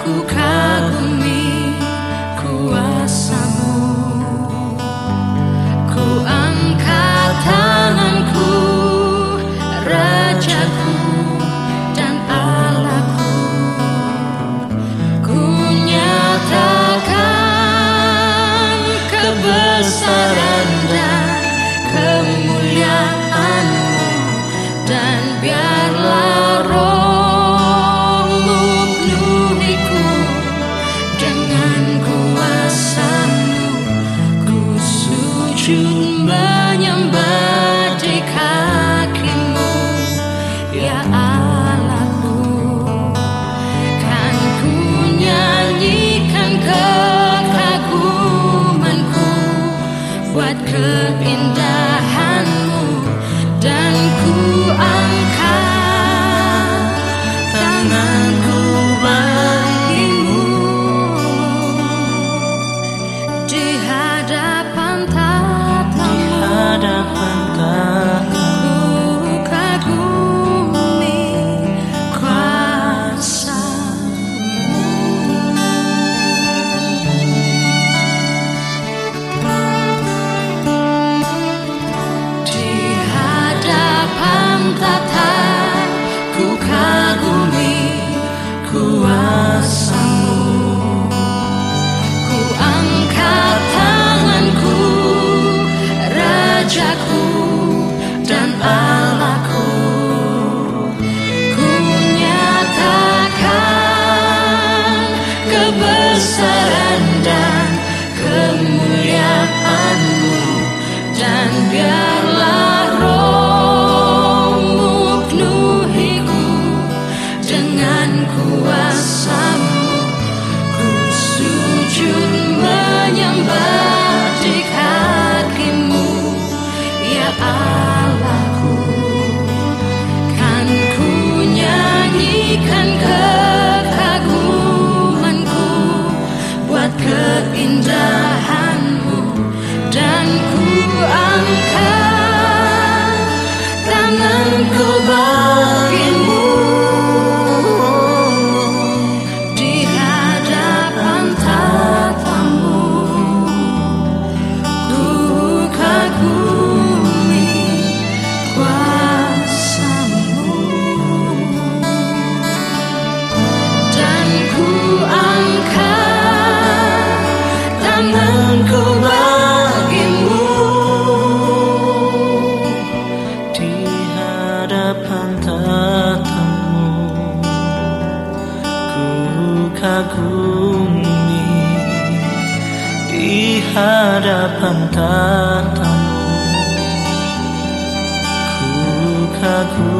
ku kagumi kuasamu. Ku angkat tanganku rajaku dan alaku ku nyatakan kebesaran kuasamu Ku sujud menyembah di kakimu Ya Allahku Kan ku nyanyikan kekagumanku Buat keindahanmu Dan ku angkat tanganku balik. di hadapan tatamu. Ku kagum